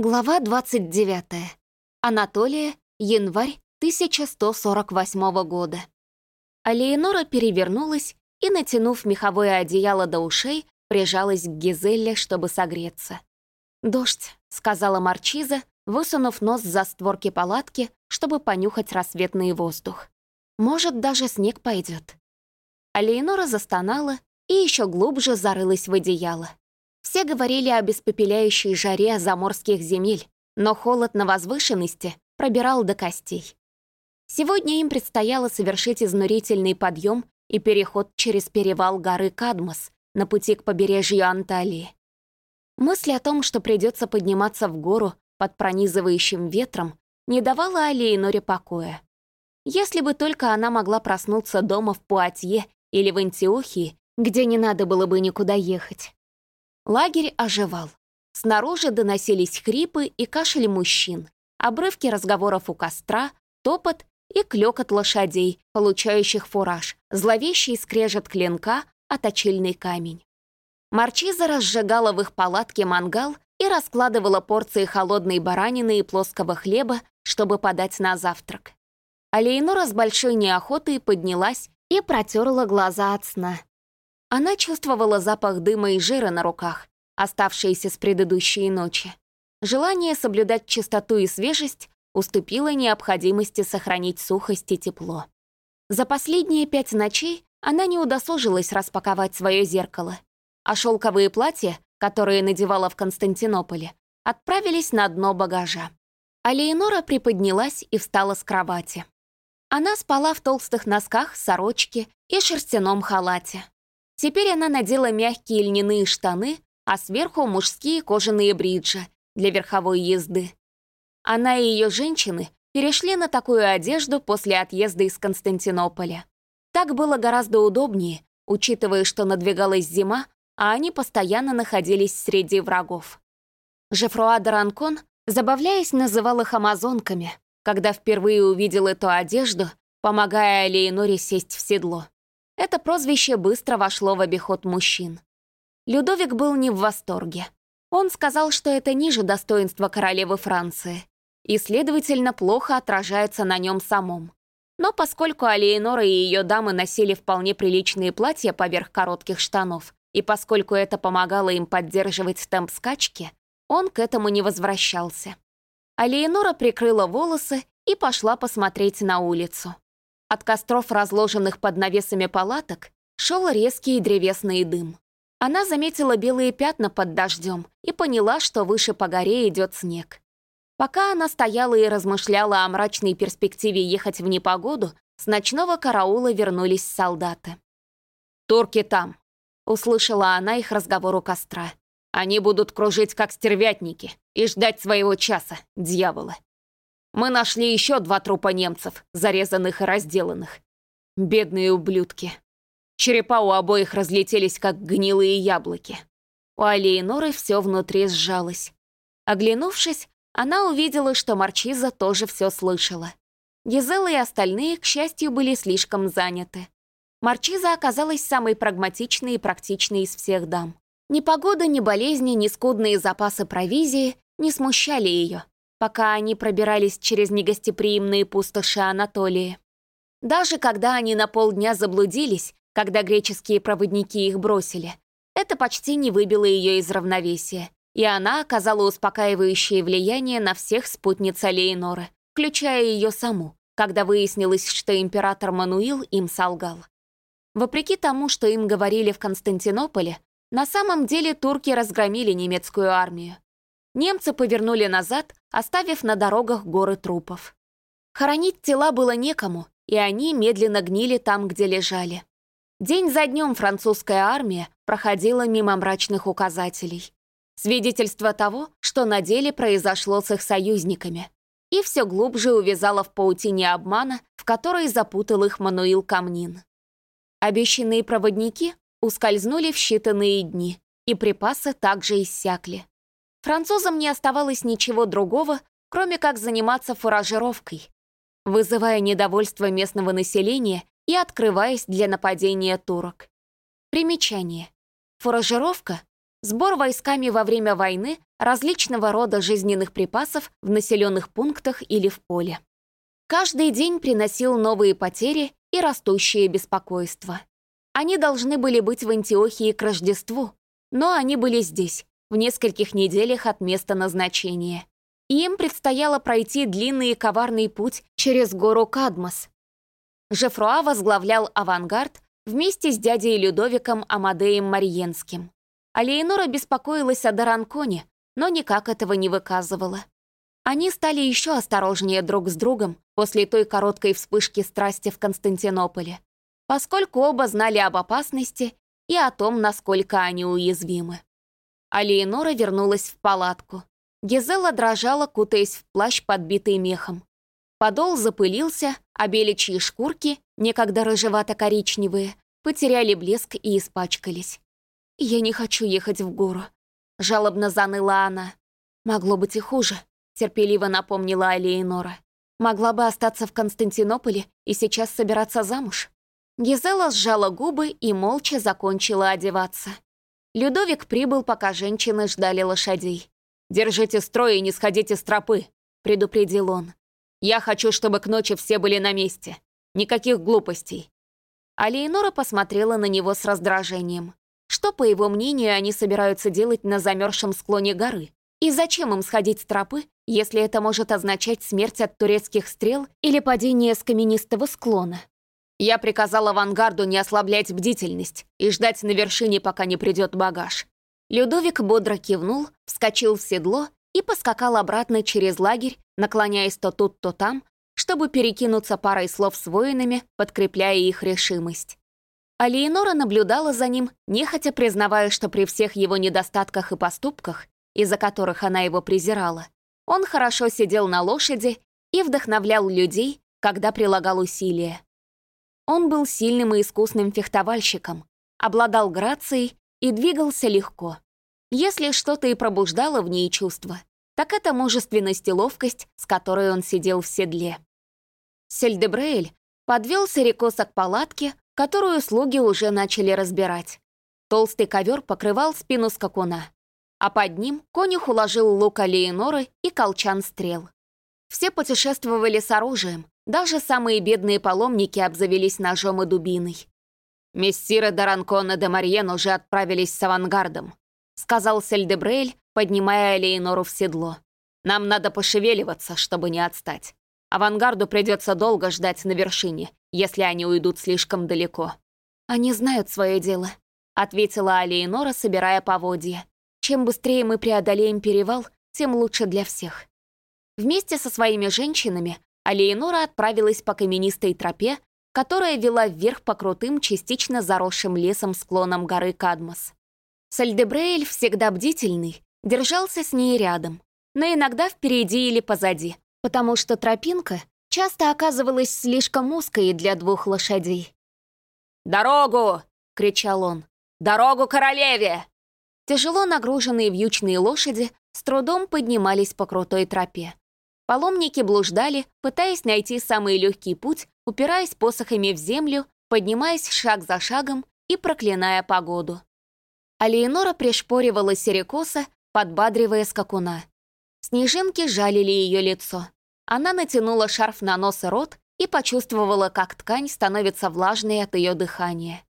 Глава 29. Анатолия, январь 1148 года. Алиенора перевернулась и, натянув меховое одеяло до ушей, прижалась к Гизелле, чтобы согреться. «Дождь», — сказала Марчиза, высунув нос за створки палатки, чтобы понюхать рассветный воздух. «Может, даже снег пойдет». Алиенора застонала и еще глубже зарылась в одеяло. Все говорили о беспопеляющей жаре заморских земель, но холод на возвышенности пробирал до костей. Сегодня им предстояло совершить изнурительный подъем и переход через перевал горы Кадмос на пути к побережью Анталии. Мысль о том, что придется подниматься в гору под пронизывающим ветром, не давала Алиеноре покоя. Если бы только она могла проснуться дома в Пуатье или в Антиохии, где не надо было бы никуда ехать. Лагерь оживал. Снаружи доносились хрипы и кашель мужчин, обрывки разговоров у костра, топот и клёкот лошадей, получающих фураж, зловещий скрежет клинка, а точильный камень. Марчиза разжигала в их палатке мангал и раскладывала порции холодной баранины и плоского хлеба, чтобы подать на завтрак. А Лейнора с большой неохотой поднялась и протерла глаза от сна. Она чувствовала запах дыма и жира на руках, оставшиеся с предыдущей ночи. Желание соблюдать чистоту и свежесть уступило необходимости сохранить сухость и тепло. За последние пять ночей она не удосужилась распаковать свое зеркало, а шелковые платья, которые надевала в Константинополе, отправились на дно багажа. А Леонора приподнялась и встала с кровати. Она спала в толстых носках, сорочке и шерстяном халате. Теперь она надела мягкие льняные штаны, а сверху мужские кожаные бриджи для верховой езды. Она и ее женщины перешли на такую одежду после отъезда из Константинополя. Так было гораздо удобнее, учитывая, что надвигалась зима, а они постоянно находились среди врагов. Жефруа Даранкон, забавляясь, называл их амазонками, когда впервые увидел эту одежду, помогая Леоноре сесть в седло. Это прозвище быстро вошло в обиход мужчин. Людовик был не в восторге. Он сказал, что это ниже достоинства королевы Франции и, следовательно, плохо отражается на нем самом. Но поскольку Алиенора и ее дамы носили вполне приличные платья поверх коротких штанов, и поскольку это помогало им поддерживать темп скачки, он к этому не возвращался. Алиенора прикрыла волосы и пошла посмотреть на улицу. От костров, разложенных под навесами палаток, шел резкий древесный дым. Она заметила белые пятна под дождем и поняла, что выше по горе идет снег. Пока она стояла и размышляла о мрачной перспективе ехать в непогоду, с ночного караула вернулись солдаты. «Турки там», — услышала она их разговор у костра. «Они будут кружить, как стервятники, и ждать своего часа, дьяволы». Мы нашли еще два трупа немцев, зарезанных и разделанных. Бедные ублюдки. Черепа у обоих разлетелись, как гнилые яблоки. У Алиеноры все внутри сжалось. Оглянувшись, она увидела, что Марчиза тоже все слышала. Гизела и остальные, к счастью, были слишком заняты. Марчиза оказалась самой прагматичной и практичной из всех дам. Ни погода, ни болезни, ни скудные запасы провизии не смущали ее пока они пробирались через негостеприимные пустоши Анатолии. Даже когда они на полдня заблудились, когда греческие проводники их бросили, это почти не выбило ее из равновесия, и она оказала успокаивающее влияние на всех спутниц Алейноры, включая ее саму, когда выяснилось, что император Мануил им солгал. Вопреки тому, что им говорили в Константинополе, на самом деле турки разгромили немецкую армию немцы повернули назад, оставив на дорогах горы трупов. Хоронить тела было некому, и они медленно гнили там, где лежали. День за днем французская армия проходила мимо мрачных указателей. Свидетельство того, что на деле произошло с их союзниками. И все глубже увязала в паутине обмана, в которой запутал их Мануил Камнин. Обещанные проводники ускользнули в считанные дни, и припасы также иссякли. Французам не оставалось ничего другого, кроме как заниматься фуражировкой, вызывая недовольство местного населения и открываясь для нападения турок. Примечание. Фуражировка сбор войсками во время войны различного рода жизненных припасов в населенных пунктах или в поле. Каждый день приносил новые потери и растущее беспокойство. Они должны были быть в Антиохии к Рождеству, но они были здесь, в нескольких неделях от места назначения. Им предстояло пройти длинный и коварный путь через гору Кадмос. Жефруа возглавлял авангард вместе с дядей Людовиком Амадеем Мариенским. А Леонора беспокоилась о Даранконе, но никак этого не выказывала. Они стали еще осторожнее друг с другом после той короткой вспышки страсти в Константинополе, поскольку оба знали об опасности и о том, насколько они уязвимы. А Леонора вернулась в палатку. Гизела дрожала, кутаясь в плащ, подбитый мехом. Подол запылился, а беличьи шкурки, некогда рыжевато-коричневые, потеряли блеск и испачкались. «Я не хочу ехать в гору», — жалобно заныла она. «Могло быть и хуже», — терпеливо напомнила Алиенора. «Могла бы остаться в Константинополе и сейчас собираться замуж». Гизела сжала губы и молча закончила одеваться. Людовик прибыл, пока женщины ждали лошадей. «Держите строй и не сходите с тропы», — предупредил он. «Я хочу, чтобы к ночи все были на месте. Никаких глупостей». А посмотрела на него с раздражением. Что, по его мнению, они собираются делать на замерзшем склоне горы? И зачем им сходить с тропы, если это может означать смерть от турецких стрел или падение с каменистого склона? Я приказал авангарду не ослаблять бдительность и ждать на вершине, пока не придет багаж. Людовик бодро кивнул, вскочил в седло и поскакал обратно через лагерь, наклоняясь то тут, то там, чтобы перекинуться парой слов с воинами, подкрепляя их решимость. А Леонора наблюдала за ним, нехотя признавая, что при всех его недостатках и поступках, из-за которых она его презирала, он хорошо сидел на лошади и вдохновлял людей, когда прилагал усилия. Он был сильным и искусным фехтовальщиком, обладал грацией и двигался легко. Если что-то и пробуждало в ней чувства, так это мужественность и ловкость, с которой он сидел в седле. Сельдебрейль подвел Серикоса к палатке, которую слуги уже начали разбирать. Толстый ковер покрывал спину скакуна, а под ним конюх уложил лук Алиеноры и колчан стрел. Все путешествовали с оружием, даже самые бедные паломники обзавелись ножом и дубиной. «Мессиры Даранкона де Мариен уже отправились с авангардом», сказал Сельдебрейль, поднимая Алиенору в седло. «Нам надо пошевеливаться, чтобы не отстать. Авангарду придется долго ждать на вершине, если они уйдут слишком далеко. «Они знают свое дело», — ответила Алиенора, собирая поводья. «Чем быстрее мы преодолеем перевал, тем лучше для всех». Вместе со своими женщинами Алиенора отправилась по каменистой тропе, которая вела вверх по крутым, частично заросшим лесом склонам горы Кадмос. Сальдебрейль, всегда бдительный, держался с ней рядом, но иногда впереди или позади, потому что тропинка часто оказывалась слишком узкой для двух лошадей. «Дорогу!» — кричал он. «Дорогу королеве!» Тяжело нагруженные вьючные лошади с трудом поднимались по крутой тропе. Паломники блуждали, пытаясь найти самый легкий путь, упираясь посохами в землю, поднимаясь шаг за шагом и проклиная погоду. А Леонора пришпоривала Серикоса, подбадривая скакуна. Снежинки жалили ее лицо. Она натянула шарф на нос и рот и почувствовала, как ткань становится влажной от ее дыхания.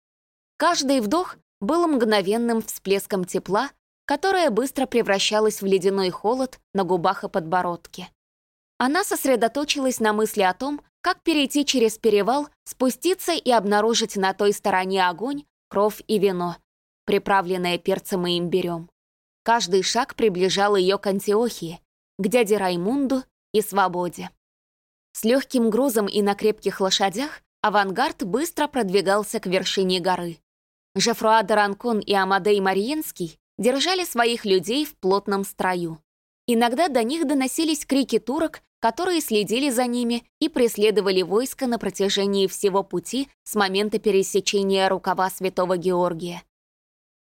Каждый вдох был мгновенным всплеском тепла, которое быстро превращалось в ледяной холод на губах и подбородке. Она сосредоточилась на мысли о том, как перейти через перевал, спуститься и обнаружить на той стороне огонь, кровь и вино, приправленное перцем и имбирем. Каждый шаг приближал ее к Антиохии, к дяде Раймунду и свободе. С легким грузом и на крепких лошадях авангард быстро продвигался к вершине горы. Жефруа Даранкон и Амадей Мариенский держали своих людей в плотном строю. Иногда до них доносились крики турок, которые следили за ними и преследовали войско на протяжении всего пути с момента пересечения рукава Святого Георгия.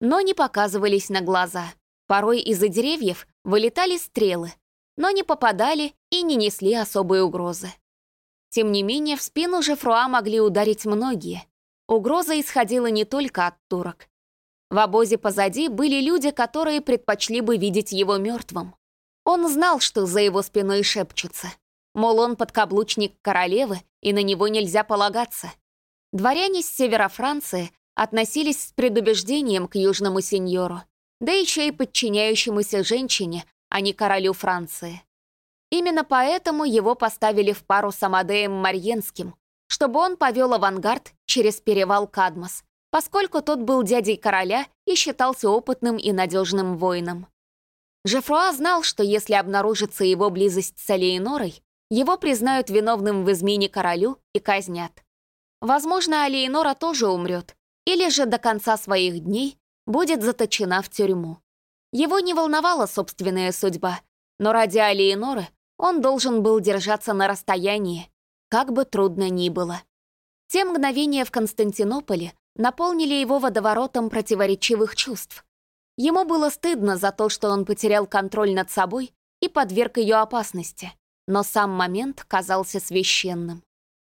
Но не показывались на глаза. Порой из-за деревьев вылетали стрелы, но не попадали и не несли особой угрозы. Тем не менее, в спину Жефруа могли ударить многие. Угроза исходила не только от турок. В обозе позади были люди, которые предпочли бы видеть его мертвым. Он знал, что за его спиной шепчутся. Мол, он подкаблучник королевы, и на него нельзя полагаться. Дворяне с севера Франции относились с предубеждением к южному сеньору, да еще и подчиняющемуся женщине, а не королю Франции. Именно поэтому его поставили в пару с Амадеем Марьенским, чтобы он повел авангард через перевал Кадмос, поскольку тот был дядей короля и считался опытным и надежным воином. Жефруа знал, что если обнаружится его близость с Алиенорой, его признают виновным в измене королю и казнят. Возможно, Алиенора тоже умрет, или же до конца своих дней будет заточена в тюрьму. Его не волновала собственная судьба, но ради Алиеноры он должен был держаться на расстоянии, как бы трудно ни было. Те мгновения в Константинополе наполнили его водоворотом противоречивых чувств. Ему было стыдно за то, что он потерял контроль над собой и подверг ее опасности, но сам момент казался священным.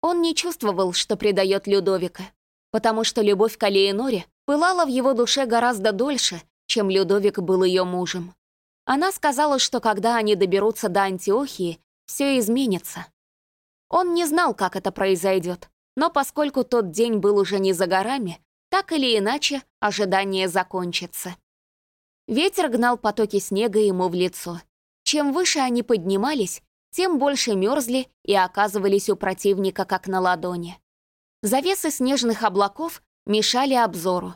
Он не чувствовал, что предает Людовика, потому что любовь к Алиеноре пылала в его душе гораздо дольше, чем Людовик был ее мужем. Она сказала, что когда они доберутся до Антиохии, все изменится. Он не знал, как это произойдет, но поскольку тот день был уже не за горами, так или иначе ожидание закончится. Ветер гнал потоки снега ему в лицо. Чем выше они поднимались, тем больше мерзли и оказывались у противника как на ладони. Завесы снежных облаков мешали обзору.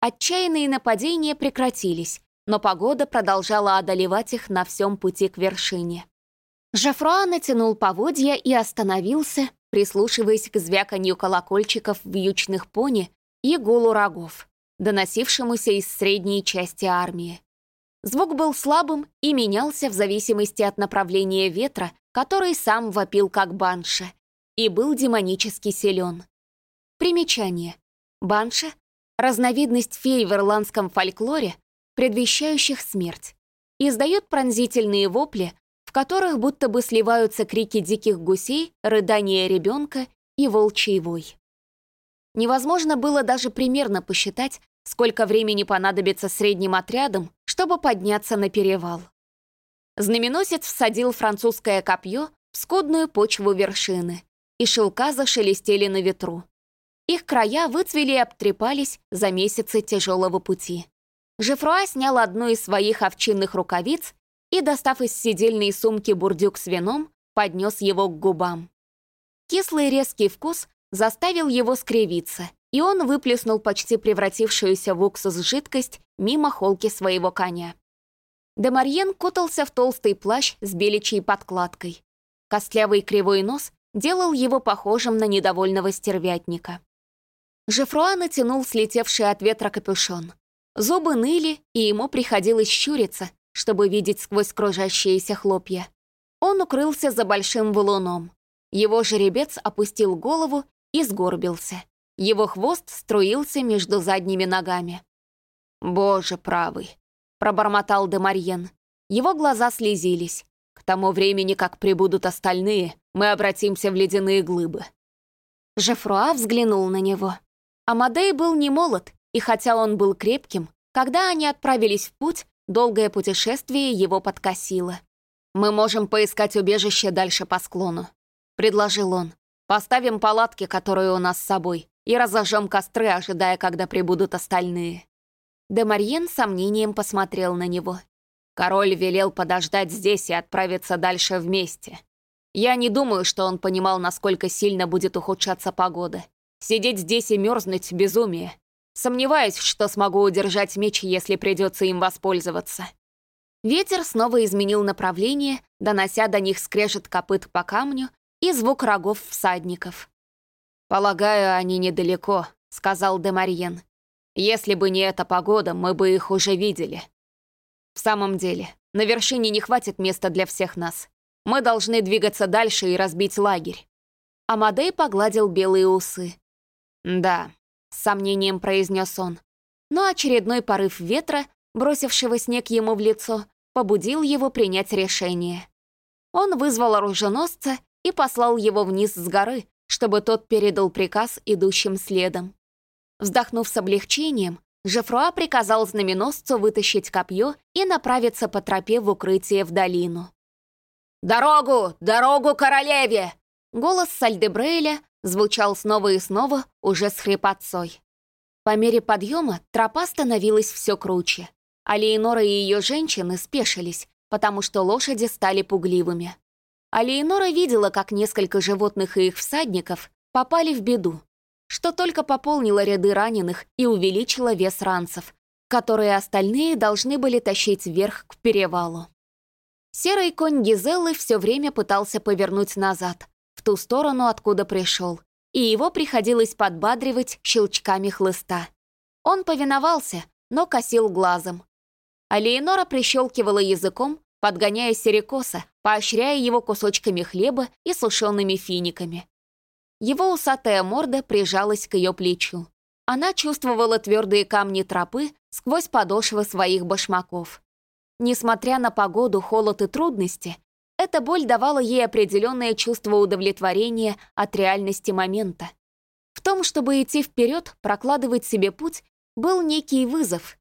Отчаянные нападения прекратились, но погода продолжала одолевать их на всем пути к вершине. Жафруа натянул поводья и остановился, прислушиваясь к звяканью колокольчиков вьючных пони и гулу рогов, доносившемуся из средней части армии. Звук был слабым и менялся в зависимости от направления ветра, который сам вопил как банша, и был демонически силен. Примечание. Банша — разновидность фей в ирландском фольклоре, предвещающих смерть. Издает пронзительные вопли, которых будто бы сливаются крики диких гусей, рыдания ребенка и волчий вой. Невозможно было даже примерно посчитать, сколько времени понадобится средним отрядам, чтобы подняться на перевал. Знаменосец всадил французское копье в скудную почву вершины, и шелка зашелестели на ветру. Их края выцвели и обтрепались за месяцы тяжелого пути. Жефруа снял одну из своих овчинных рукавиц и, достав из сидельной сумки бурдюк с вином, поднес его к губам. Кислый резкий вкус заставил его скривиться, и он выплеснул почти превратившуюся в уксус жидкость мимо холки своего коня. Демарьен кутался в толстый плащ с беличьей подкладкой. Костлявый кривой нос делал его похожим на недовольного стервятника. Жефруа натянул слетевший от ветра капюшон. Зубы ныли, и ему приходилось щуриться, чтобы видеть сквозь кружащиеся хлопья. Он укрылся за большим валуном. Его жеребец опустил голову и сгорбился. Его хвост струился между задними ногами. «Боже правый!» — пробормотал Демарьен. Его глаза слезились. «К тому времени, как прибудут остальные, мы обратимся в ледяные глыбы». Жефруа взглянул на него. Амадей был не молод, и хотя он был крепким, когда они отправились в путь, Долгое путешествие его подкосило. «Мы можем поискать убежище дальше по склону», — предложил он. «Поставим палатки, которые у нас с собой, и разожжем костры, ожидая, когда прибудут остальные». Демарьен сомнением посмотрел на него. Король велел подождать здесь и отправиться дальше вместе. Я не думаю, что он понимал, насколько сильно будет ухудшаться погода. Сидеть здесь и мерзнуть — безумие. Сомневаюсь, что смогу удержать меч, если придется им воспользоваться. Ветер снова изменил направление, донося до них скрежет копыт по камню и звук рогов всадников. «Полагаю, они недалеко», — сказал Демарьен. «Если бы не эта погода, мы бы их уже видели». «В самом деле, на вершине не хватит места для всех нас. Мы должны двигаться дальше и разбить лагерь». Амадей погладил белые усы. «Да, с сомнением произнес он. Но очередной порыв ветра, бросившего снег ему в лицо, побудил его принять решение. Он вызвал оруженосца и послал его вниз с горы, чтобы тот передал приказ идущим следом. Вздохнув с облегчением, Жефруа приказал знаменосцу вытащить копье и направиться по тропе в укрытие в долину. «Дорогу! Дорогу королеве!» Голос Сальдебрейля звучал снова и снова, уже с хрипотцой. По мере подъема тропа становилась все круче, а Леонора и ее женщины спешились, потому что лошади стали пугливыми. А Леонора видела, как несколько животных и их всадников попали в беду, что только пополнило ряды раненых и увеличило вес ранцев, которые остальные должны были тащить вверх к перевалу. Серый конь Гизеллы все время пытался повернуть назад, в ту сторону, откуда пришел, и его приходилось подбадривать щелчками хлыста. Он повиновался, но косил глазом. А Леонора прищелкивала языком, подгоняя Серикоса, поощряя его кусочками хлеба и сушеными финиками. Его усатая морда прижалась к ее плечу. Она чувствовала твердые камни тропы сквозь подошвы своих башмаков. Несмотря на погоду, холод и трудности, эта боль давала ей определенное чувство удовлетворения от реальности момента. В том, чтобы идти вперед, прокладывать себе путь, был некий вызов.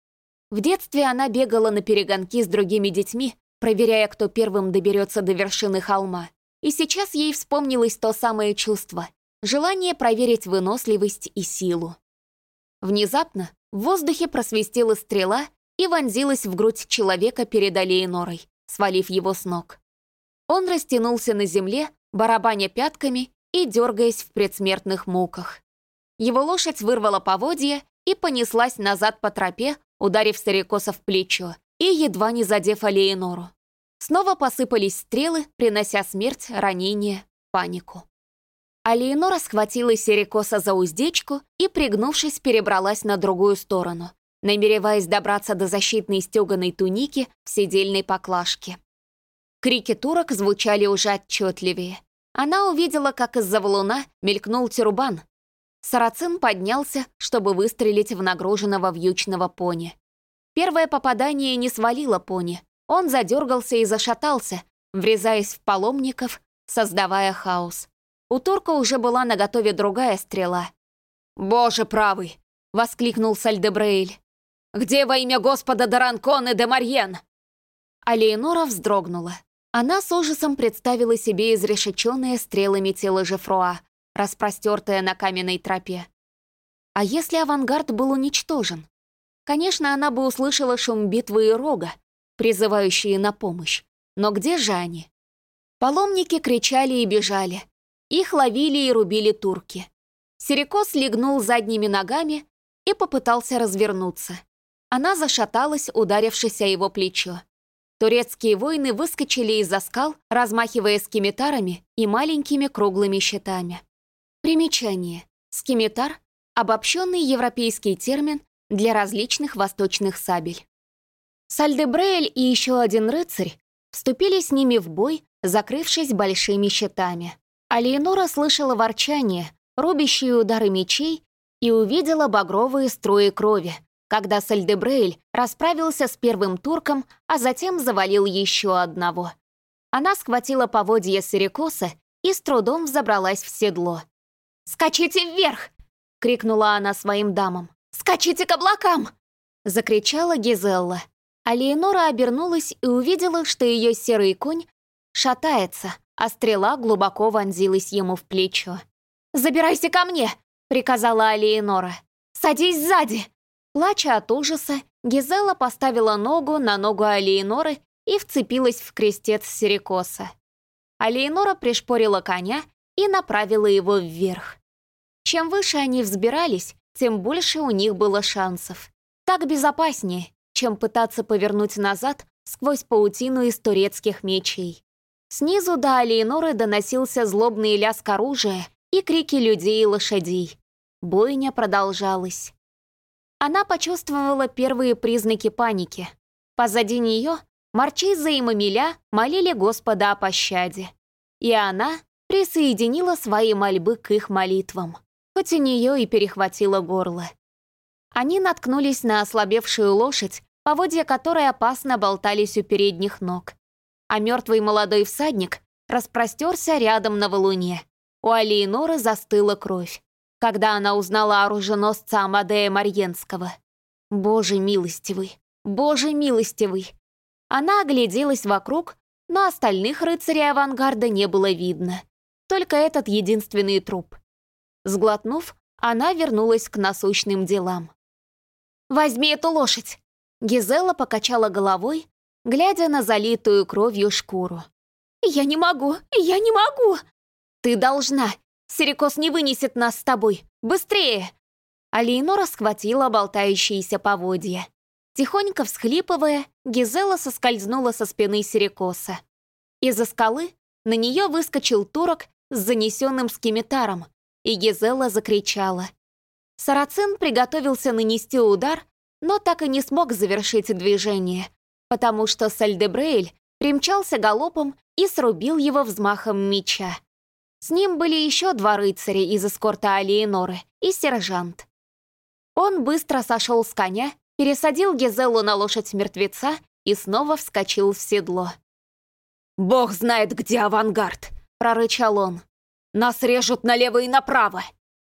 В детстве она бегала на перегонки с другими детьми, проверяя, кто первым доберется до вершины холма. И сейчас ей вспомнилось то самое чувство — желание проверить выносливость и силу. Внезапно в воздухе просвистела стрела и вонзилась в грудь человека перед Алиенорой, свалив его с ног. Он растянулся на земле, барабаня пятками и дергаясь в предсмертных муках. Его лошадь вырвала поводья и понеслась назад по тропе, ударив Старикоса в плечо и едва не задев Алиенору. Снова посыпались стрелы, принося смерть, ранение, панику. Алиенора схватила Серикоса за уздечку и, пригнувшись, перебралась на другую сторону, намереваясь добраться до защитной стеганой туники в седельной поклажке. Крики турок звучали уже отчетливее. Она увидела, как из-за валуна мелькнул тюрбан. Сарацин поднялся, чтобы выстрелить в нагруженного вьючного пони. Первое попадание не свалило пони. Он задергался и зашатался, врезаясь в паломников, создавая хаос. У турка уже была наготове другая стрела. «Боже правый!» — воскликнул Сальдебрейль. «Где во имя Господа Даранкон и де Марьен?» А Леонора вздрогнула. Она с ужасом представила себе изрешеченное стрелами тело Жефруа, распростертое на каменной тропе. А если авангард был уничтожен? Конечно, она бы услышала шум битвы и рога, призывающие на помощь. Но где же они? Паломники кричали и бежали. Их ловили и рубили турки. Серикос легнул задними ногами и попытался развернуться. Она зашаталась, ударившись о его плечо. Турецкие воины выскочили из-за скал, размахивая скимитарами и маленькими круглыми щитами. Примечание. Скимитар — обобщенный европейский термин для различных восточных сабель. Сальдебрейль и еще один рыцарь вступили с ними в бой, закрывшись большими щитами. А Леонора слышала ворчание, рубящие удары мечей и увидела багровые струи крови, когда Сальдебрейль расправился с первым турком, а затем завалил еще одного. Она схватила поводья Сирикоса и с трудом взобралась в седло. «Скачите вверх!» — крикнула она своим дамам. «Скачите к облакам!» — закричала Гизелла. А Леонора обернулась и увидела, что ее серый конь шатается, а стрела глубоко вонзилась ему в плечо. «Забирайся ко мне!» — приказала Алиенора. «Садись сзади!» Плача от ужаса, Гизела поставила ногу на ногу Алиеноры и вцепилась в крестец Сирикоса. Алиенора пришпорила коня и направила его вверх. Чем выше они взбирались, тем больше у них было шансов. Так безопаснее, чем пытаться повернуть назад сквозь паутину из турецких мечей. Снизу до Алиеноры доносился злобный лязг оружия и крики людей и лошадей. Бойня продолжалась. Она почувствовала первые признаки паники. Позади нее Марчиза и Мамиля молили Господа о пощаде. И она присоединила свои мольбы к их молитвам, хоть у нее и перехватило горло. Они наткнулись на ослабевшую лошадь, поводья которой опасно болтались у передних ног. А мертвый молодой всадник распростерся рядом на валуне. У Алиеноры застыла кровь когда она узнала оруженосца Амадея Марьенского. Боже милостивый, боже милостивый. Она огляделась вокруг, но остальных рыцарей авангарда не было видно. Только этот единственный труп. Сглотнув, она вернулась к насущным делам. «Возьми эту лошадь!» Гизела покачала головой, глядя на залитую кровью шкуру. «Я не могу! Я не могу!» «Ты должна! Сирикос не вынесет нас с тобой! Быстрее!» Алейнора схватила болтающиеся поводья. Тихонько всхлипывая, Гизела соскользнула со спины Сирикоса. Из-за скалы на нее выскочил турок с занесенным скимитаром, и Гизела закричала. Сарацин приготовился нанести удар, но так и не смог завершить движение, потому что Сальдебрейль примчался галопом и срубил его взмахом меча. С ним были еще два рыцаря из эскорта Алиеноры и сержант. Он быстро сошел с коня, пересадил Гизеллу на лошадь мертвеца и снова вскочил в седло. «Бог знает, где авангард!» — прорычал он. «Нас режут налево и направо!»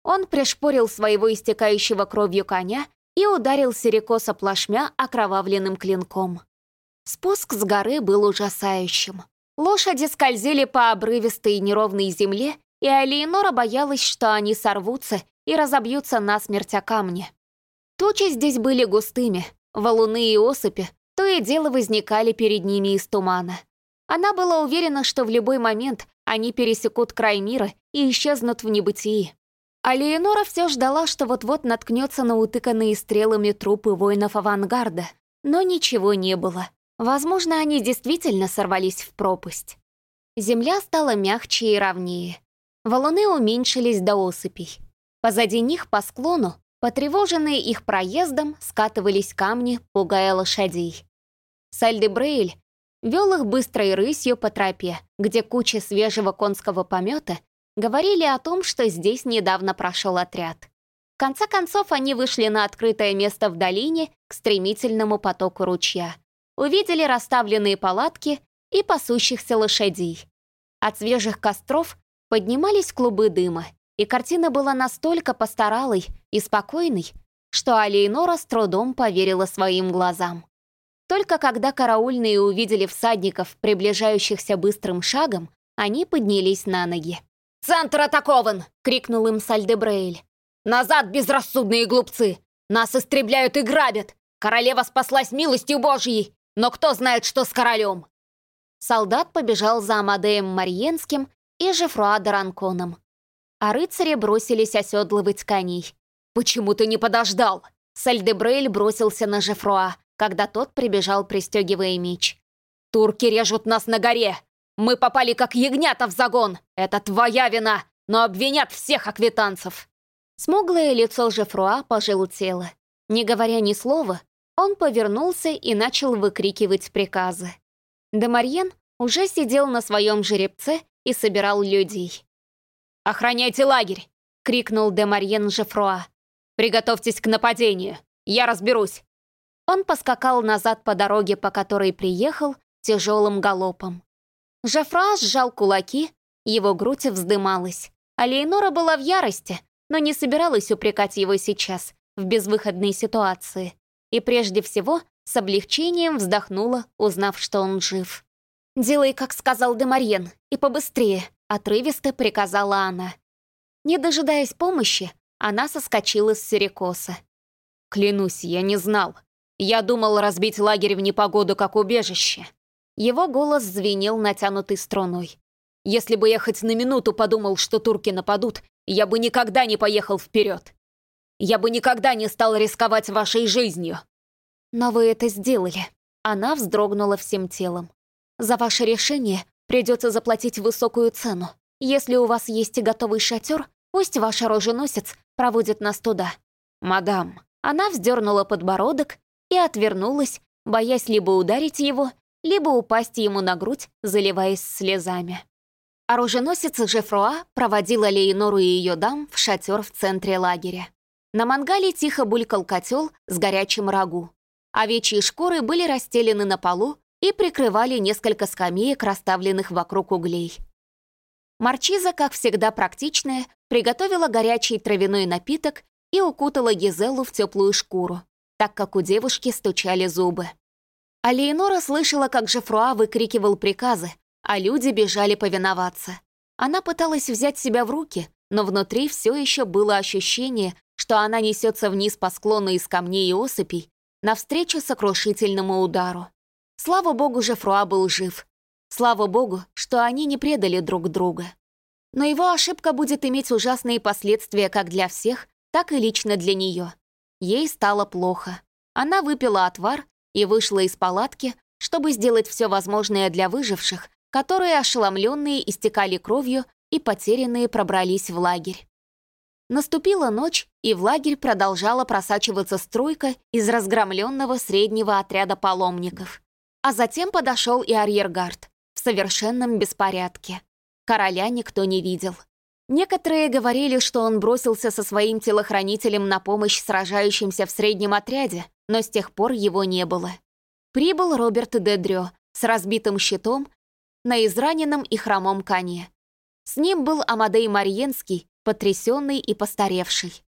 Он пришпорил своего истекающего кровью коня и ударил Серикоса плашмя окровавленным клинком. Спуск с горы был ужасающим. Лошади скользили по обрывистой и неровной земле, и Алиенора боялась, что они сорвутся и разобьются насмерть о камни. Тучи здесь были густыми, валуны и осыпи то и дело возникали перед ними из тумана. Она была уверена, что в любой момент они пересекут край мира и исчезнут в небытии. А Леонора все ждала, что вот-вот наткнется на утыканные стрелами трупы воинов авангарда, но ничего не было. Возможно, они действительно сорвались в пропасть. Земля стала мягче и ровнее. Валуны уменьшились до осыпей. Позади них по склону, потревоженные их проездом, скатывались камни, пугая лошадей. Сальдебрейль вел их быстрой рысью по тропе, где куча свежего конского помета говорили о том, что здесь недавно прошел отряд. В конце концов, они вышли на открытое место в долине к стремительному потоку ручья. Увидели расставленные палатки и пасущихся лошадей. От свежих костров поднимались клубы дыма, и картина была настолько постаралой и спокойной, что Алейнора с трудом поверила своим глазам. Только когда караульные увидели всадников, приближающихся быстрым шагом, они поднялись на ноги. «Центр атакован!» — крикнул им Сальдебрейль. «Назад, безрассудные глупцы! Нас истребляют и грабят! Королева спаслась милостью Божьей, но кто знает, что с королем!» Солдат побежал за Амадеем Мариенским и Жефруа Даранконом а рыцари бросились оседлывать коней. «Почему ты не подождал?» Сальдебрейль бросился на Жефруа, когда тот прибежал, пристегивая меч. «Турки режут нас на горе! Мы попали как ягнята в загон! Это твоя вина, но обвинят всех аквитанцев!» Смуглое лицо Жефруа пожелтело. Не говоря ни слова, он повернулся и начал выкрикивать приказы. Демарьен уже сидел на своем жеребце и собирал людей. «Охраняйте лагерь!» — крикнул де Марьен Жефруа. «Приготовьтесь к нападению! Я разберусь!» Он поскакал назад по дороге, по которой приехал, тяжелым галопом. Жефруа сжал кулаки, его грудь вздымалась. А Лейнора была в ярости, но не собиралась упрекать его сейчас, в безвыходной ситуации. И прежде всего с облегчением вздохнула, узнав, что он жив. «Делай, как сказал Демарьен, и побыстрее», Отрывисто приказала она. Не дожидаясь помощи, она соскочила с Сирикоса. «Клянусь, я не знал. Я думал разбить лагерь в непогоду как убежище». Его голос звенел натянутой струной. «Если бы я хоть на минуту подумал, что турки нападут, я бы никогда не поехал вперед. Я бы никогда не стал рисковать вашей жизнью». «Но вы это сделали». Она вздрогнула всем телом. «За ваше решение Придется заплатить высокую цену. Если у вас есть готовый шатер, пусть ваш оруженосец проводит нас туда. Мадам. Она вздернула подбородок и отвернулась, боясь либо ударить его, либо упасть ему на грудь, заливаясь слезами. Оруженосец Жефруа проводила Леонору и ее дам в шатер в центре лагеря. На мангале тихо булькал котел с горячим рагу. Овечьи шкуры были расстелены на полу, и прикрывали несколько скамеек, расставленных вокруг углей. Марчиза, как всегда практичная, приготовила горячий травяной напиток и укутала Гизеллу в теплую шкуру. Так как у девушки стучали зубы. А слышала, как Жефруа выкрикивал приказы, а люди бежали повиноваться. Она пыталась взять себя в руки, но внутри все еще было ощущение, что она несется вниз по склону из камней и осыпей, навстречу сокрушительному удару. Слава богу, Жефруа был жив. Слава богу, что они не предали друг друга. Но его ошибка будет иметь ужасные последствия как для всех, так и лично для нее. Ей стало плохо. Она выпила отвар и вышла из палатки, чтобы сделать все возможное для выживших, которые, ошеломленные, истекали кровью и потерянные пробрались в лагерь. Наступила ночь, и в лагерь продолжала просачиваться струйка из разгромленного среднего отряда паломников. А затем подошел и арьергард в совершенном беспорядке. Короля никто не видел. Некоторые говорили, что он бросился со своим телохранителем на помощь сражающимся в среднем отряде, но с тех пор его не было. Прибыл Роберт Дедрё с разбитым щитом на израненном и хромом коне. С ним был Амадей Марьенский, потрясенный и постаревший.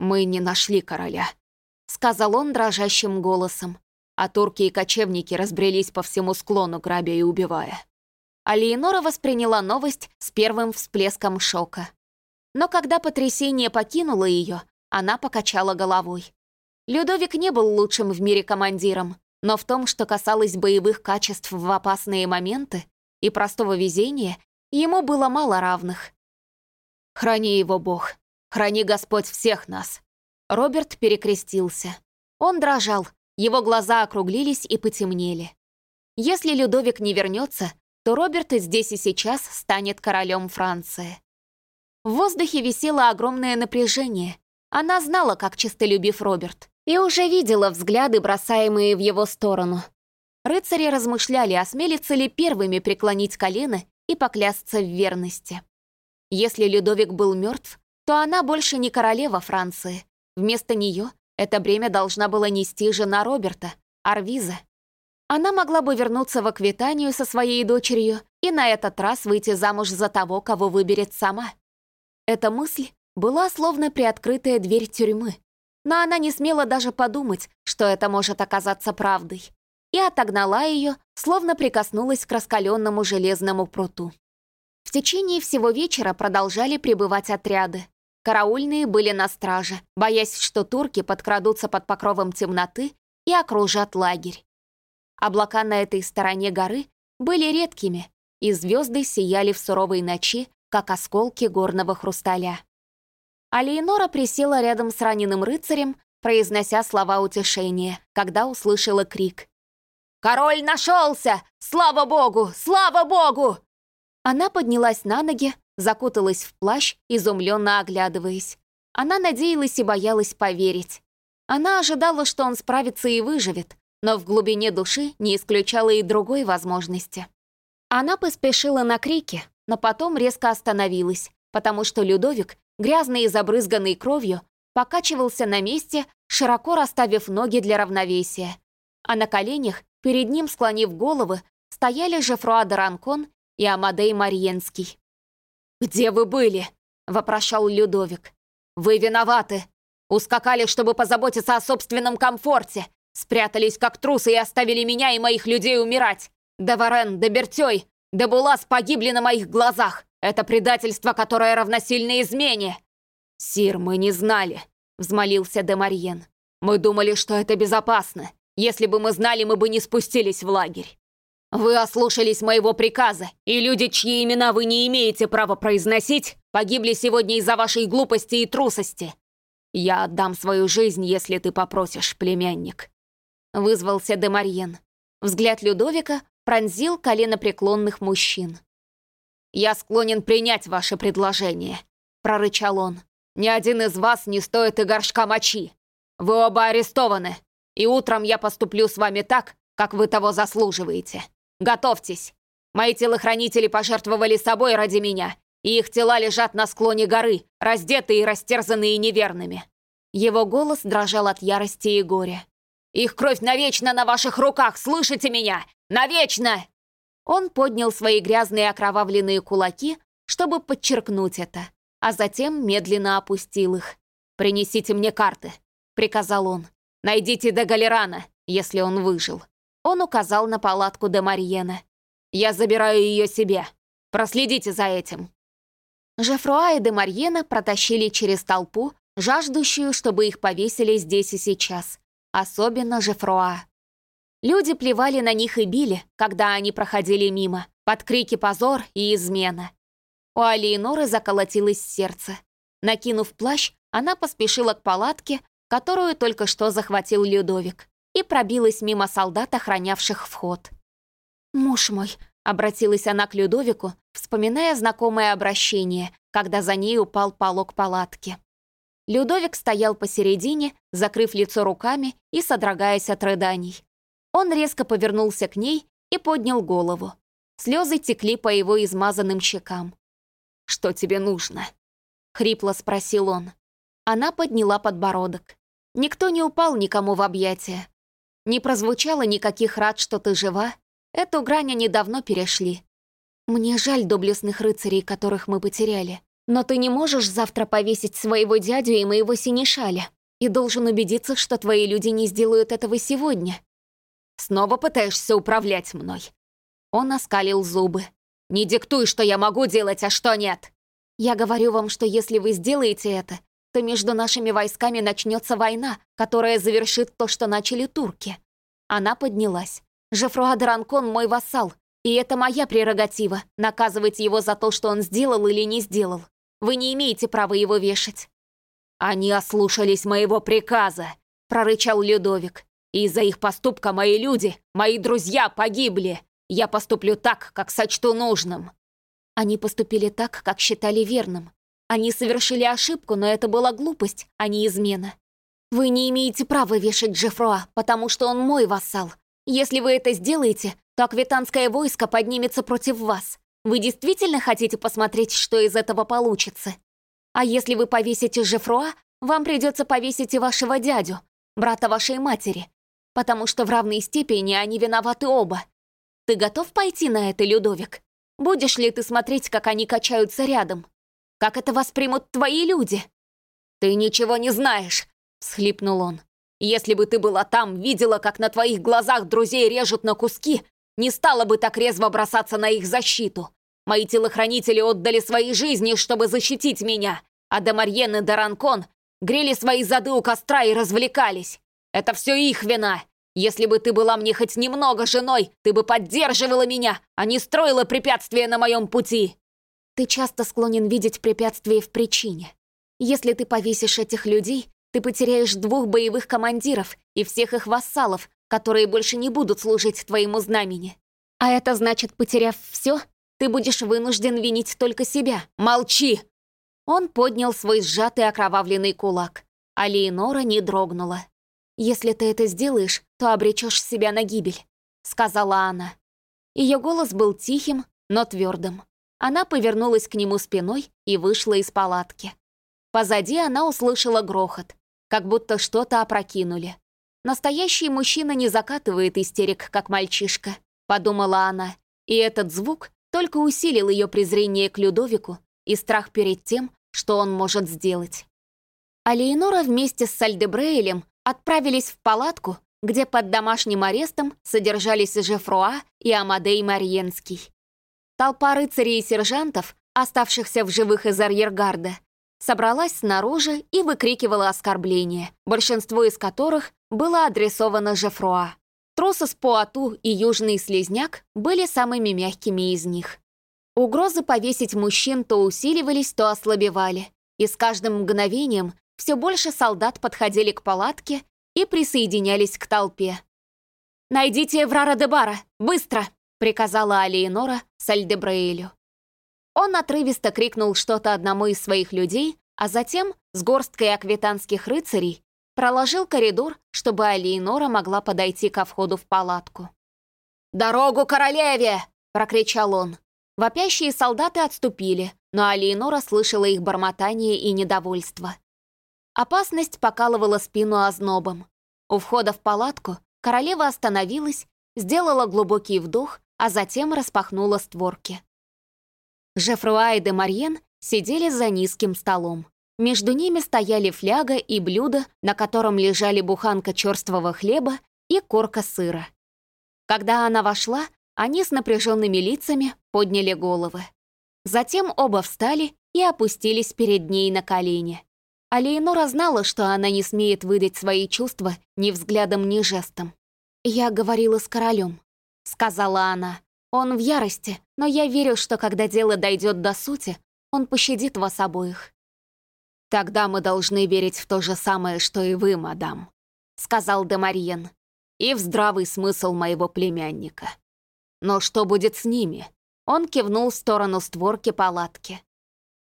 «Мы не нашли короля», — сказал он дрожащим голосом, а турки и кочевники разбрелись по всему склону, грабя и убивая. А Леонора восприняла новость с первым всплеском шока. Но когда потрясение покинуло ее, она покачала головой. Людовик не был лучшим в мире командиром, но в том, что касалось боевых качеств в опасные моменты и простого везения, ему было мало равных. «Храни его Бог, храни Господь всех нас!» Роберт перекрестился. Он дрожал, его глаза округлились и потемнели. Если Людовик не вернется, то Роберт здесь и сейчас станет королем Франции. В воздухе висело огромное напряжение. Она знала, как честолюбив Роберт, и уже видела взгляды, бросаемые в его сторону. Рыцари размышляли, осмелятся ли первыми преклонить колено и поклясться в верности. Если Людовик был мертв, то она больше не королева Франции. Вместо нее это бремя должна была нести жена Роберта, Арвиза. Она могла бы вернуться в Аквитанию со своей дочерью и на этот раз выйти замуж за того, кого выберет сама. Эта мысль была словно приоткрытая дверь тюрьмы, но она не смела даже подумать, что это может оказаться правдой, и отогнала ее, словно прикоснулась к раскаленному железному пруту. В течение всего вечера продолжали прибывать отряды. Караульные были на страже, боясь, что турки подкрадутся под покровом темноты и окружат лагерь. Облака на этой стороне горы были редкими, и звезды сияли в суровой ночи, как осколки горного хрусталя. А Леонора присела рядом с раненым рыцарем, произнося слова утешения, когда услышала крик. «Король нашелся! Слава богу! Слава богу!» Она поднялась на ноги, закуталась в плащ, изумленно оглядываясь. Она надеялась и боялась поверить. Она ожидала, что он справится и выживет, но в глубине души не исключала и другой возможности. Она поспешила на крики, но потом резко остановилась, потому что Людовик, грязный и забрызганный кровью, покачивался на месте, широко расставив ноги для равновесия. А на коленях, перед ним склонив головы, стояли Жефруа Ранкон и Амадей Мариенский. «Где вы были?» — вопрошал Людовик. «Вы виноваты. Ускакали, чтобы позаботиться о собственном комфорте. Спрятались как трусы и оставили меня и моих людей умирать. Деварен, Дебертёй, Дебулас погибли на моих глазах. Это предательство, которое равносильно измене. «Сир, мы не знали», — взмолился Демарьен. «Мы думали, что это безопасно. Если бы мы знали, мы бы не спустились в лагерь. Вы ослушались моего приказа, и люди, чьи имена вы не имеете права произносить, погибли сегодня из-за вашей глупости и трусости. Я отдам свою жизнь, если ты попросишь, племянник вызвался Демарьен. Взгляд Людовика пронзил коленопреклонных мужчин. «Я склонен принять ваше предложение», — прорычал он. «Ни один из вас не стоит и горшка мочи. Вы оба арестованы, и утром я поступлю с вами так, как вы того заслуживаете. Готовьтесь. Мои телохранители пожертвовали собой ради меня, и их тела лежат на склоне горы, раздетые и растерзанные неверными». Его голос дрожал от ярости и горя. Их кровь навечно на ваших руках, слышите меня? Навечно!» Он поднял свои грязные окровавленные кулаки, чтобы подчеркнуть это, а затем медленно опустил их. «Принесите мне карты», — приказал он. Найдите де Галерана, если он выжил». Он указал на палатку де Марьена. «Я забираю ее себе. Проследите за этим». Жефруа и де Марьена протащили через толпу, жаждущую, чтобы их повесили здесь и сейчас. Особенно Жефруа. Люди плевали на них и били, когда они проходили мимо, под крики «позор» и «измена». У Алиеноры заколотилось сердце. Накинув плащ, она поспешила к палатке, которую только что захватил Людовик, и пробилась мимо солдат, охранявших вход. «Муж мой», — обратилась она к Людовику, вспоминая знакомое обращение, когда за ней упал полог палатки. Людовик стоял посередине, закрыв лицо руками и содрогаясь от рыданий. Он резко повернулся к ней и поднял голову. Слезы текли по его измазанным щекам. «Что тебе нужно?» — хрипло спросил он. Она подняла подбородок. Никто не упал никому в объятия. Не прозвучало никаких рад, что ты жива. Эту грань они давно перешли. Мне жаль доблестных рыцарей, которых мы потеряли. Но ты не можешь завтра повесить своего дядю и моего синешаля. И должен убедиться, что твои люди не сделают этого сегодня. Снова пытаешься управлять мной?» Он оскалил зубы. «Не диктуй, что я могу делать, а что нет!» «Я говорю вам, что если вы сделаете это, то между нашими войсками начнется война, которая завершит то, что начали турки». Она поднялась. «Жефруа Даранкон мой вассал, и это моя прерогатива — наказывать его за то, что он сделал или не сделал. Вы не имеете права его вешать». «Они ослушались моего приказа», — прорычал Людовик. Из-за их поступка мои люди, мои друзья погибли. Я поступлю так, как сочту нужным». Они поступили так, как считали верным. Они совершили ошибку, но это была глупость, а не измена. Вы не имеете права вешать Джеффруа, потому что он мой вассал. Если вы это сделаете, то аквитанское войско поднимется против вас. Вы действительно хотите посмотреть, что из этого получится? А если вы повесите Жефруа, вам придется повесить и вашего дядю, брата вашей матери, потому что в равной степени они виноваты оба. Ты готов пойти на это, Людовик? Будешь ли ты смотреть, как они качаются рядом? Как это воспримут твои люди?» «Ты ничего не знаешь», — всхлипнул он. «Если бы ты была там, видела, как на твоих глазах друзей режут на куски, не стала бы так резво бросаться на их защиту. Мои телохранители отдали свои жизни, чтобы защитить меня, а Демарьен и Даранкон грели свои зады у костра и развлекались. Это все их вина. Если бы ты была мне хоть немного женой, ты бы поддерживала меня, а не строила препятствия на моем пути. Ты часто склонен видеть препятствия в причине. Если ты повесишь этих людей, ты потеряешь двух боевых командиров и всех их вассалов, которые больше не будут служить твоему знамени. А это значит, потеряв все, ты будешь вынужден винить только себя. Молчи!» Он поднял свой сжатый окровавленный кулак, а Леонора не дрогнула. «Если ты это сделаешь, то обречешь себя на гибель», — сказала она. Ее голос был тихим, но твердым. Она повернулась к нему спиной и вышла из палатки. Позади она услышала грохот, как будто что-то опрокинули. «Настоящий мужчина не закатывает истерик, как мальчишка», — подумала она, и этот звук только усилил ее презрение к Людовику и страх перед тем, что он может сделать. А вместе с Сальдебрейлем отправились в палатку, где под домашним арестом содержались Жефруа и Амадей Марьенский. Толпа рыцарей и сержантов, оставшихся в живых из арьергарда, собралась снаружи и выкрикивала оскорбления, большинство из которых было адресовано Жефруа. Тросос Пуату и Южный Слизняк были самыми мягкими из них. Угрозы повесить мужчин то усиливались, то ослабевали, и с каждым мгновением все больше солдат подходили к палатке и присоединялись к толпе. «Найдите Эврара де Бара! Быстро!» — приказала Алиенора Сальдебрейлю. Он отрывисто крикнул что-то одному из своих людей, а затем с горсткой аквитанских рыцарей проложил коридор, чтобы Алиенора могла подойти ко входу в палатку. «Дорогу королеве!» — прокричал он. Вопящие солдаты отступили, но Алиенора слышала их бормотание и недовольство. Опасность покалывала спину ознобом. У входа в палатку королева остановилась, сделала глубокий вдох, а затем распахнула створки. Жефруа и де Марьен сидели за низким столом. Между ними стояли фляга и блюдо, на котором лежали буханка черствого хлеба и корка сыра. Когда она вошла, они с напряженными лицами подняли головы. Затем оба встали и опустились перед ней на колени. А Лейнора знала, что она не смеет выдать свои чувства ни взглядом, ни жестом. «Я говорила с королем», — сказала она. «Он в ярости, но я верю, что когда дело дойдет до сути, он пощадит вас обоих». «Тогда мы должны верить в то же самое, что и вы, мадам», — сказал Демариен, «и в здравый смысл моего племянника. Но что будет с ними?» Он кивнул в сторону створки палатки.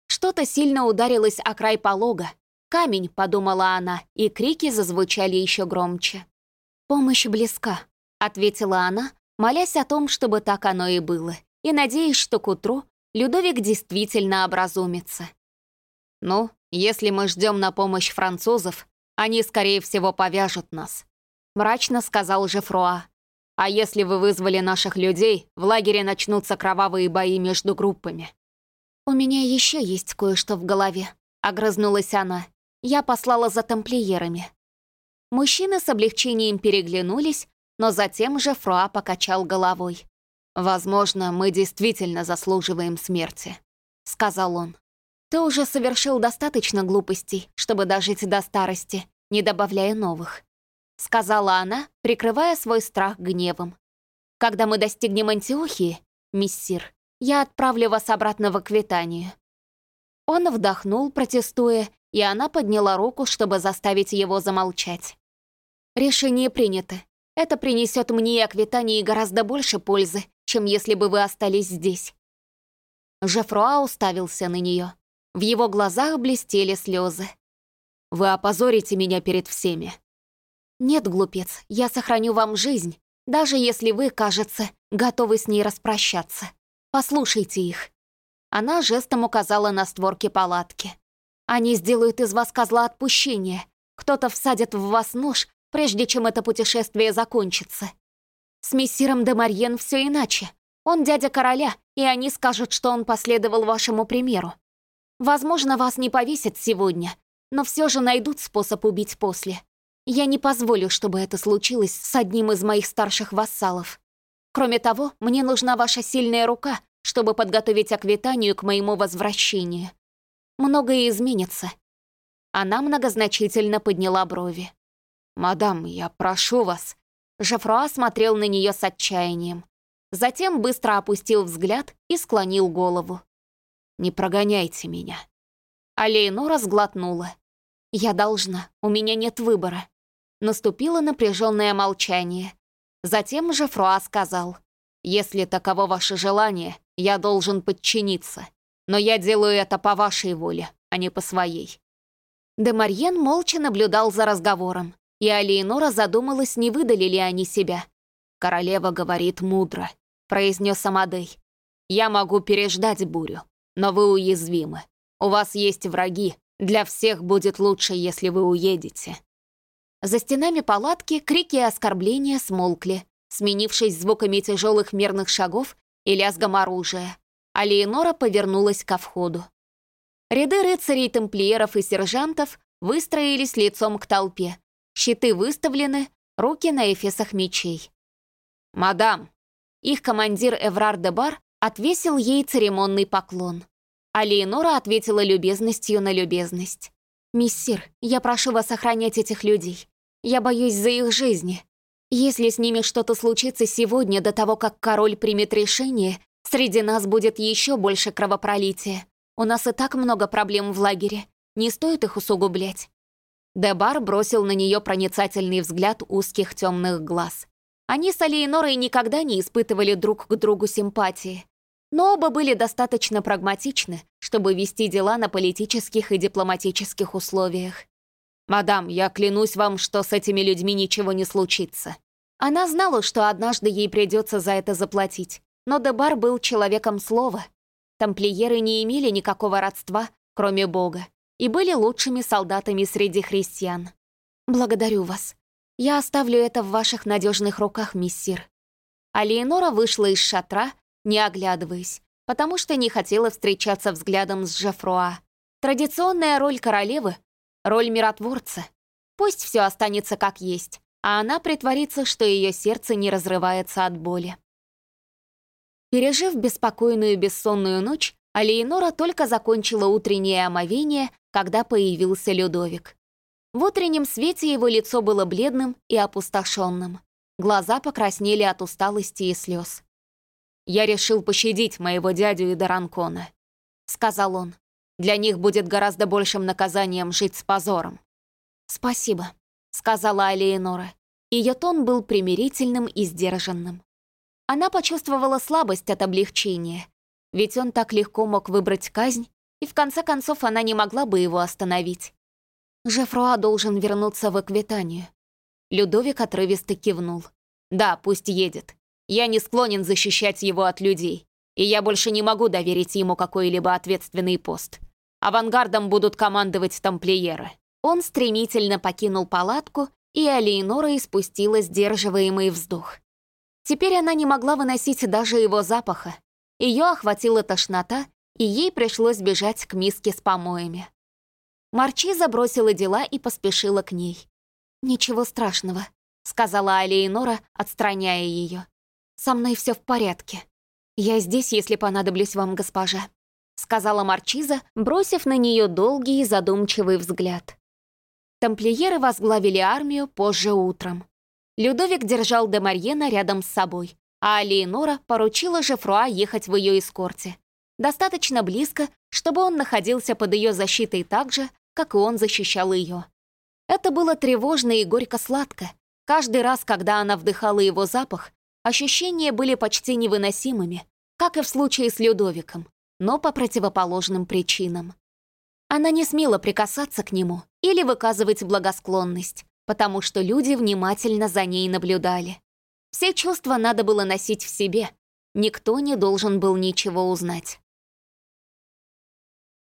Что-то сильно ударилось о край полога. «Камень», — подумала она, и крики зазвучали еще громче. «Помощь близка», — ответила она, молясь о том, чтобы так оно и было, и надеясь, что к утру Людовик действительно образумится. «Ну, если мы ждем на помощь французов, они, скорее всего, повяжут нас», — мрачно сказал Жефруа. «А если вы вызвали наших людей, в лагере начнутся кровавые бои между группами». «У меня еще есть кое-что в голове», — огрызнулась она. «Я послала за тамплиерами». Мужчины с облегчением переглянулись, но затем же Фруа покачал головой. «Возможно, мы действительно заслуживаем смерти», — сказал он. Ты уже совершил достаточно глупостей, чтобы дожить до старости, не добавляя новых», — сказала она, прикрывая свой страх гневом. «Когда мы достигнем Антиохии, миссир, я отправлю вас обратно в Аквитанию». Он вдохнул, протестуя, и она подняла руку, чтобы заставить его замолчать. «Решение принято. Это принесет мне и Аквитании гораздо больше пользы, чем если бы вы остались здесь». Жефруа уставился на нее. В его глазах блестели слезы. «Вы опозорите меня перед всеми». «Нет, глупец, я сохраню вам жизнь, даже если вы, кажется, готовы с ней распрощаться. Послушайте их». Она жестом указала на створки палатки. «Они сделают из вас козла отпущения. Кто-то всадит в вас нож, прежде чем это путешествие закончится. С мессиром де Марьен все иначе. Он дядя короля, и они скажут, что он последовал вашему примеру. Возможно, вас не повесят сегодня, но все же найдут способ убить после. Я не позволю, чтобы это случилось с одним из моих старших вассалов. Кроме того, мне нужна ваша сильная рука, чтобы подготовить Аквитанию к моему возвращению. Многое изменится». Она многозначительно подняла брови. «Мадам, я прошу вас». Жефруа смотрел на нее с отчаянием. Затем быстро опустил взгляд и склонил голову. Не прогоняйте меня». А Лейнора сглотнула. «Я должна, у меня нет выбора». Наступило напряженное молчание. Затем же Фруа сказал, «Если таково ваше желание, я должен подчиниться. Но я делаю это по вашей воле, а не по своей». Демарьен молча наблюдал за разговором, и Алиенора задумалась, не выдали ли они себя. «Королева говорит мудро», — произнес Амадей. «Я могу переждать бурю, но вы уязвимы. У вас есть враги. Для всех будет лучше, если вы уедете». За стенами палатки крики и оскорбления смолкли, сменившись звуками тяжелых мерных шагов и лязгом оружия. А Леонора повернулась ко входу. Ряды рыцарей, тамплиеров и сержантов выстроились лицом к толпе. Щиты выставлены, руки на эфесах мечей. «Мадам!» Их командир Эврар де Бар отвесил ей церемонный поклон. А Леонора ответила любезностью на любезность. «Миссир, я прошу вас охранять этих людей. Я боюсь за их жизни. Если с ними что-то случится сегодня, до того, как король примет решение, среди нас будет еще больше кровопролития. У нас и так много проблем в лагере. Не стоит их усугублять». Дебар бросил на нее проницательный взгляд узких темных глаз. Они с Алиенорой никогда не испытывали друг к другу симпатии но оба были достаточно прагматичны, чтобы вести дела на политических и дипломатических условиях. «Мадам, я клянусь вам, что с этими людьми ничего не случится». Она знала, что однажды ей придется за это заплатить, но Дебар был человеком слова. Тамплиеры не имели никакого родства, кроме Бога, и были лучшими солдатами среди христиан. «Благодарю вас. Я оставлю это в ваших надежных руках, миссир». А Леонора вышла из шатра, не оглядываясь, потому что не хотела встречаться взглядом с Жефруа. Традиционная роль королевы — роль миротворца. Пусть все останется как есть, а она притворится, что ее сердце не разрывается от боли. Пережив беспокойную бессонную ночь, Алиенора только закончила утреннее омовение, когда появился Людовик. В утреннем свете его лицо было бледным и опустошенным. Глаза покраснели от усталости и слез. «Я решил пощадить моего дядю и Даранкона», — сказал он. «Для них будет гораздо большим наказанием жить с позором». «Спасибо», — сказала Алиенора. Ее тон был примирительным и сдержанным. Она почувствовала слабость от облегчения, ведь он так легко мог выбрать казнь, и в конце концов она не могла бы его остановить. Жефруа должен вернуться в Эквитанию. Людовик отрывисто кивнул. «Да, пусть едет. Я не склонен защищать его от людей, и я больше не могу доверить ему какой-либо ответственный пост. Авангардом будут командовать тамплиеры». Он стремительно покинул палатку, и Алиенора испустила сдерживаемый вздох. Теперь она не могла выносить даже его запаха. Ее охватила тошнота, и ей пришлось бежать к миске с помоями. Марчиза бросила дела и поспешила к ней. «Ничего страшного», — сказала Алиенора, отстраняя ее. «Со мной все в порядке. Я здесь, если понадоблюсь вам, госпожа», — сказала Марчиза, бросив на нее долгий и задумчивый взгляд. Тамплиеры возглавили армию позже утром. Людовик держал де Марьена рядом с собой, а Алиенора поручила Жефруа ехать в ее эскорте. Достаточно близко, чтобы он находился под ее защитой так же, как и он защищал ее. Это было тревожно и горько-сладко. Каждый раз, когда она вдыхала его запах, ощущения были почти невыносимыми, как и в случае с Людовиком, но по противоположным причинам. Она не смела прикасаться к нему или выказывать благосклонность, потому что люди внимательно за ней наблюдали. Все чувства надо было носить в себе. Никто не должен был ничего узнать.